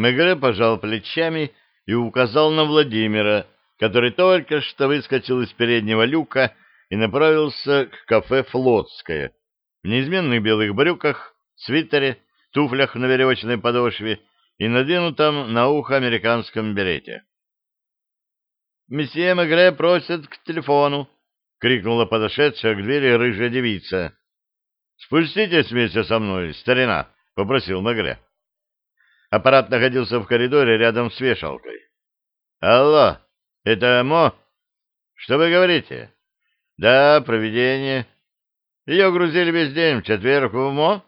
Мегре пожал плечами и указал на Владимира, который только что выскочил из переднего люка и направился к кафе «Флотское» в неизменных белых брюках, свитере, туфлях на веревочной подошве и надвинутом на ухо американском берете. «Месье Мегре просит к телефону!» — крикнула подошедшая к двери рыжая девица. «Спуститесь вместе со мной, старина!» — попросил Мегре. Аппарат находился в коридоре рядом с вешалкой. «Алло, это Мо? Что вы говорите?» «Да, проведение. Ее грузили весь день в четверг в МО.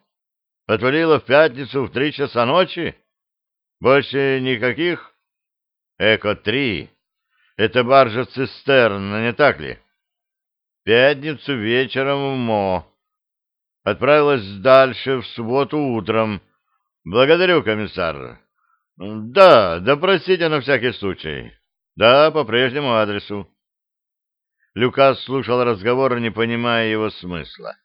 Отвалило в пятницу в три часа ночи. Больше никаких?» «Эко-3. Это баржа-цистерна, не так ли?» «Пятницу вечером в МО. Отправилась дальше в субботу утром» Благодарю, комиссар. Да, допросите на всякий случай. Да, по прежнему адресу. Люкас слушал разговор, не понимая его смысла.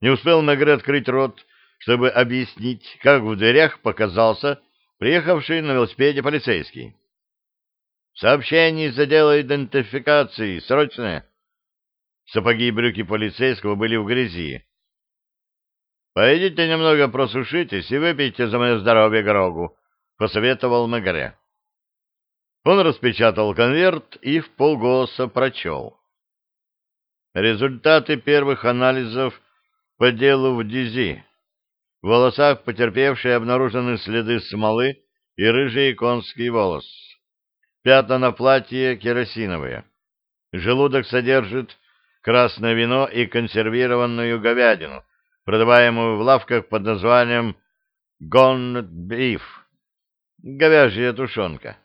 Не успел Мегре открыть рот, чтобы объяснить, как в дверях показался приехавший на велосипеде полицейский. «Сообщение из отдела идентификации. Срочное!» Сапоги и брюки полицейского были в грязи. «Пойдите немного просушитесь и выпейте за мое здоровье Грогу», — посоветовал Мегре. Он распечатал конверт и в полголоса прочел. Результаты первых анализов по делу в Дизи. В волосах потерпевшей обнаружены следы смолы и рыжий конский волос. Пятна на платье керосиновые. Желудок содержит красное вино и консервированную говядину, продаваемую в лавках под названием «Gone Beef» — говяжья тушенка.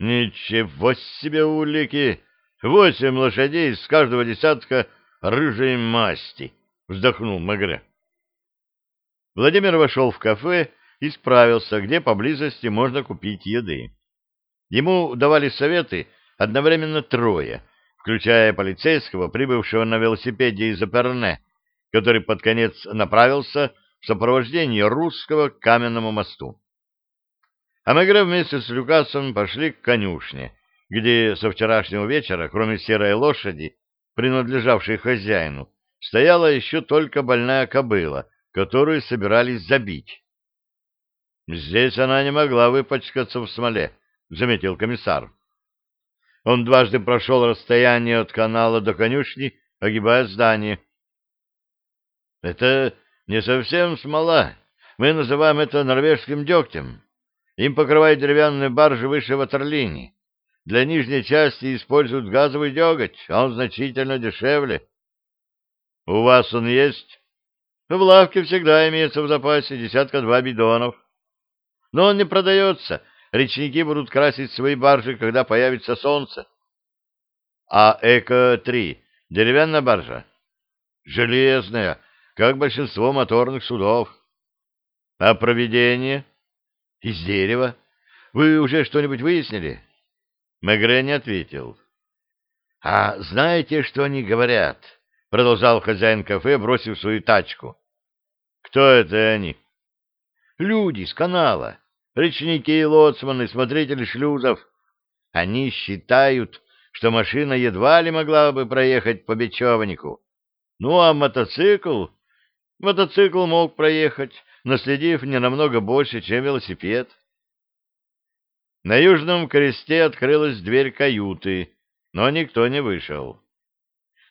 Ничего себе улики! Восемь лошадей с каждого десятка рыжей масти! — вздохнул Магре. Владимир вошел в кафе и справился, где поблизости можно купить еды. Ему давали советы одновременно трое, включая полицейского, прибывшего на велосипеде из Аперне, который под конец направился в сопровождении русского к каменному мосту. А Мегре вместе с Люкасом пошли к конюшне, где со вчерашнего вечера, кроме серой лошади, принадлежавшей хозяину, стояла еще только больная кобыла, которую собирались забить. «Здесь она не могла выпачкаться в смоле», — заметил комиссар. Он дважды прошел расстояние от канала до конюшни, огибая здание, это не совсем смола. Мы называем это норвежским дегтем. Им покрывают деревянные баржи выше ватерлинии. Для нижней части используют газовый деготь, а он значительно дешевле. У вас он есть? В лавке всегда имеется в запасе десятка-два бидонов. Но он не продается. Речники будут красить свои баржи, когда появится солнце. А Эко-3 деревянная баржа? Железная, как большинство моторных судов. А проведение? Из дерева. Вы уже что-нибудь выяснили? Мегре не ответил. А знаете, что они говорят? Продолжал хозяин кафе, бросив свою тачку. Кто это они? Люди с канала. Речники и лоцманы, смотрители шлюзов. Они считают, что машина едва ли могла бы проехать по бечевнику. Ну, а мотоцикл Мотоцикл мог проехать, наследив не намного больше, чем велосипед. На южном кресте открылась дверь каюты, но никто не вышел.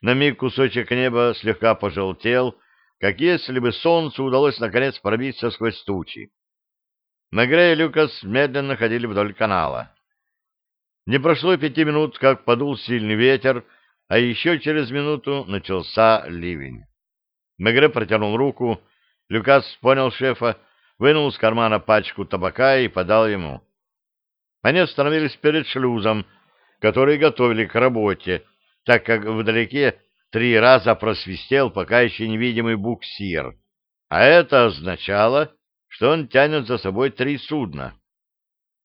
На миг кусочек неба слегка пожелтел, как если бы солнцу удалось наконец пробиться сквозь тучи. Мегре и Люкас медленно ходили вдоль канала. Не прошло пяти минут, как подул сильный ветер, а еще через минуту начался ливень. Мегре протянул руку. Люкас понял шефа, вынул из кармана пачку табака и подал ему. Они остановились перед шлюзом, который готовили к работе, так как вдалеке три раза просвистел пока еще невидимый буксир, а это означало, что он тянет за собой три судна.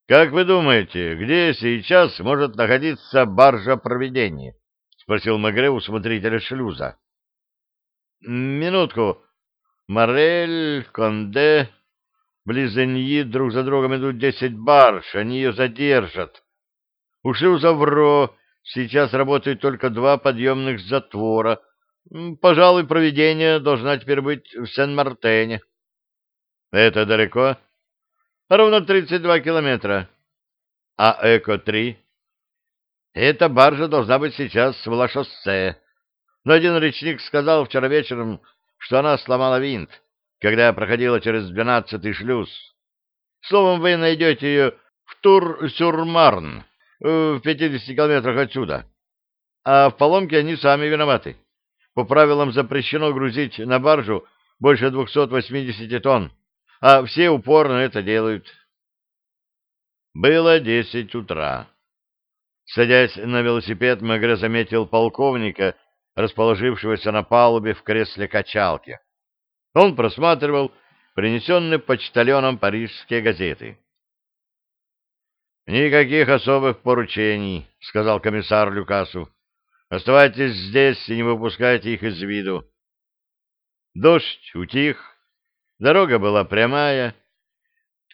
«Как вы думаете, где сейчас может находиться баржа проведения?» — спросил Магре у смотрителя шлюза. Минутку. Морель, Конде... Близ Иньи друг за другом идут десять барж, они ее задержат. У шлюза Вро сейчас работают только два подъемных затвора. Пожалуй, проведение должна теперь быть в Сен-Мартене. Это далеко? Ровно 32 километра. А Эко-3? Эта баржа должна быть сейчас в Ла-Шоссе. Но один речник сказал вчера вечером, что она сломала винт, когда проходила через двенадцатый шлюз. Словом, вы найдете ее в Тур-Сюр-Марн, в 50 километрах отсюда. А в поломке они сами виноваты. По правилам запрещено грузить на баржу больше 280 тонн, а все упорно это делают. Было десять утра. Садясь на велосипед, Мегре заметил полковника, расположившегося на палубе в кресле качалки. Он просматривал принесенные почтальоном парижские газеты. «Никаких особых поручений», — сказал комиссар Люкасу. «Оставайтесь здесь и не выпускайте их из виду». Дождь утих, дорога была прямая.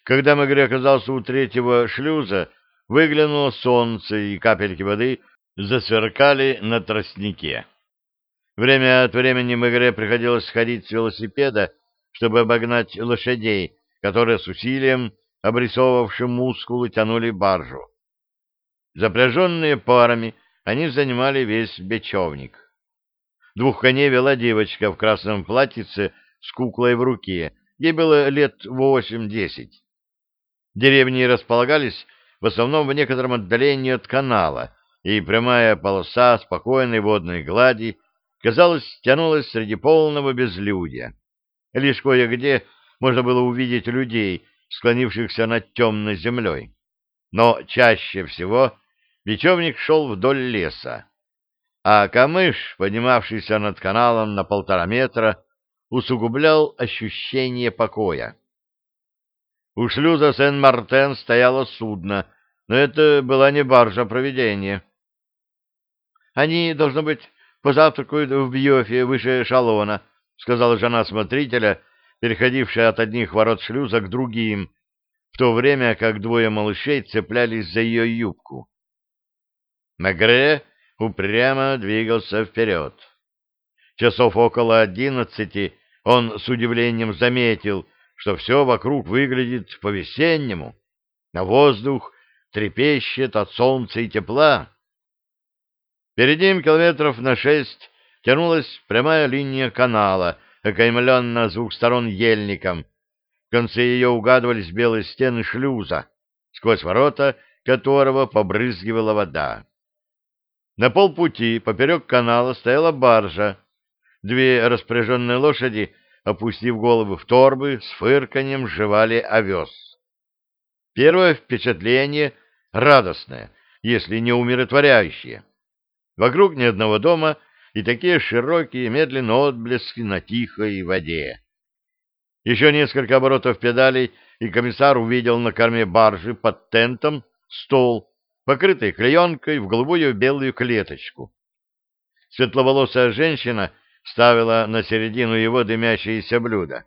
Когда Мегре оказался у третьего шлюза, выглянуло солнце, и капельки воды засверкали на тростнике. Время от времени Мегре приходилось сходить с велосипеда, чтобы обогнать лошадей, которые с усилием, обрисовавшим мускулы, тянули баржу. Запряженные парами, они занимали весь бечевник. Двух коней вела девочка в красном платьице с куклой в руке. Ей было лет восемь-десять. Деревни располагались в основном в некотором отдалении от канала, и прямая полоса спокойной водной глади, казалось, тянулась среди полного безлюдья. Лишь кое-где можно было увидеть людей, склонившихся над темной землей. Но чаще всего бечевник шел вдоль леса, а камыш, поднимавшийся над каналом на полтора метра, усугублял ощущение покоя. У шлюза Сен-Мартен стояло судно, но это была не баржа проведения. Они, должно быть, позавтракают в Бьёфе выше Шалона, — сказала жена смотрителя, переходившая от одних ворот шлюза к другим, в то время как двое малышей цеплялись за ее юбку. Мегре упрямо двигался вперед. Часов около одиннадцати он с удивлением заметил, что все вокруг выглядит по-весеннему, а воздух трепещет от солнца и тепла. Перед ним километров на шесть тянулась прямая линия канала, окаймленная с двух сторон ельником. В конце ее угадывались белые стены шлюза, сквозь ворота которого побрызгивала вода. На полпути поперек канала стояла баржа. Две распоряженные лошади, опустив головы в торбы, с фырканьем жевали овес. Первое впечатление радостное, если не умиротворяющее. Вокруг ни одного дома и такие широкие медленные отблески на тихой воде. Еще несколько оборотов педалей, и комиссар увидел на корме баржи под тентом стол, покрытый клеенкой в голубую белую клеточку. Светловолосая женщина ставила на середину его дымящееся блюдо.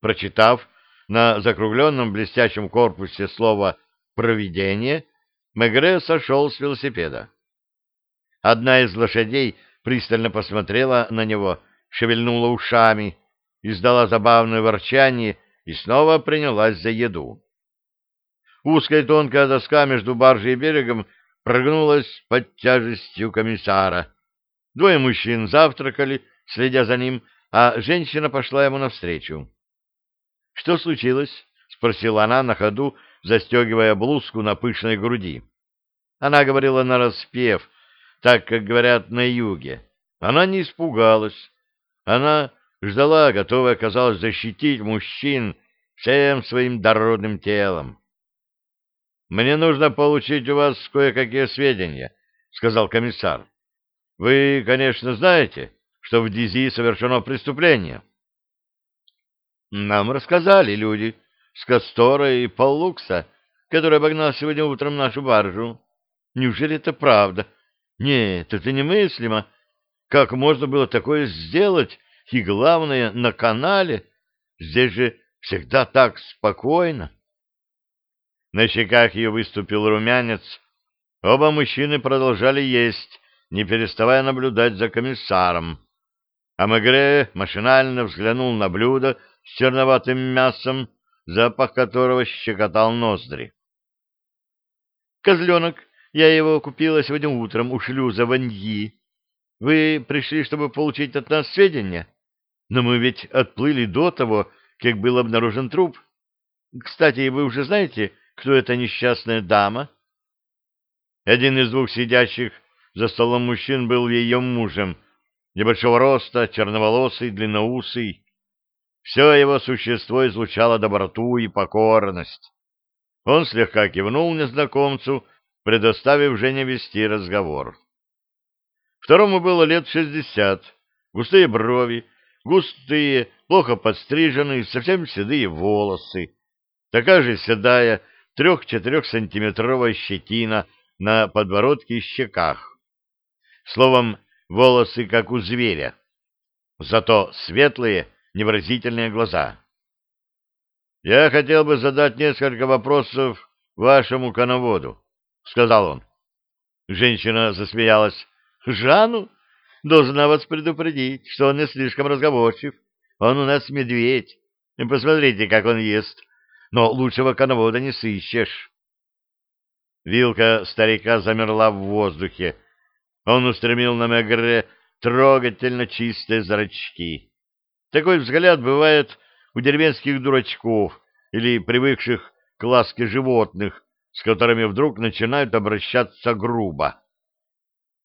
Прочитав на закругленном блестящем корпусе слово «провидение», Мегре сошел с велосипеда. Одна из лошадей пристально посмотрела на него, шевельнула ушами, издала забавное ворчание и снова принялась за еду. Узкая тонкая доска между баржей и берегом прогнулась под тяжестью комиссара. Двое мужчин завтракали, следя за ним, а женщина пошла ему навстречу. — Что случилось? — спросила она на ходу, застегивая блузку на пышной груди. Она говорила нараспев, так, как говорят на юге. Она не испугалась. Она ждала, готовая, казалось, защитить мужчин всем своим дородным телом. «Мне нужно получить у вас кое-какие сведения», — сказал комиссар. «Вы, конечно, знаете, что в Дизи совершено преступление». «Нам рассказали люди с Кастора и Паллукса, который обогнал сегодня утром нашу баржу. Неужели это правда?» Нет, это немыслимо. Как можно было такое сделать? И главное, на канале. Здесь же всегда так спокойно. На щеках ее выступил румянец. Оба мужчины продолжали есть, не переставая наблюдать за комиссаром. А Мегре машинально взглянул на блюдо с черноватым мясом, запах которого щекотал ноздри. «Козленок, я его купила сегодня утром у шлюза Ваньи. Вы пришли, чтобы получить от нас сведения? Но мы ведь отплыли до того, как был обнаружен труп. Кстати, вы уже знаете, кто эта несчастная дама? Один из двух сидящих за столом мужчин был ее мужем, небольшого роста, черноволосый, длинноусый. Все его существо излучало доброту и покорность. Он слегка кивнул незнакомцу, предоставив Жене вести разговор. Второму было лет шестьдесят, густые брови, густые, плохо подстриженные, совсем седые волосы, такая же седая, трех-четырехсантиметровая щетина на подбородке и щеках. Словом, волосы как у зверя, зато светлые, невыразительные глаза. «Я хотел бы задать несколько вопросов вашему коноводу», — сказал он. Женщина засмеялась. «Жану? Должна вас предупредить, что он не слишком разговорчив. Он у нас медведь. И посмотрите, как он ест. Но лучшего коновода не сыщешь». Вилка старика замерла в воздухе. Он устремил на Мегре трогательно чистые зрачки. Такой взгляд бывает у деревенских дурачков или привыкших к ласке животных, с которыми вдруг начинают обращаться грубо.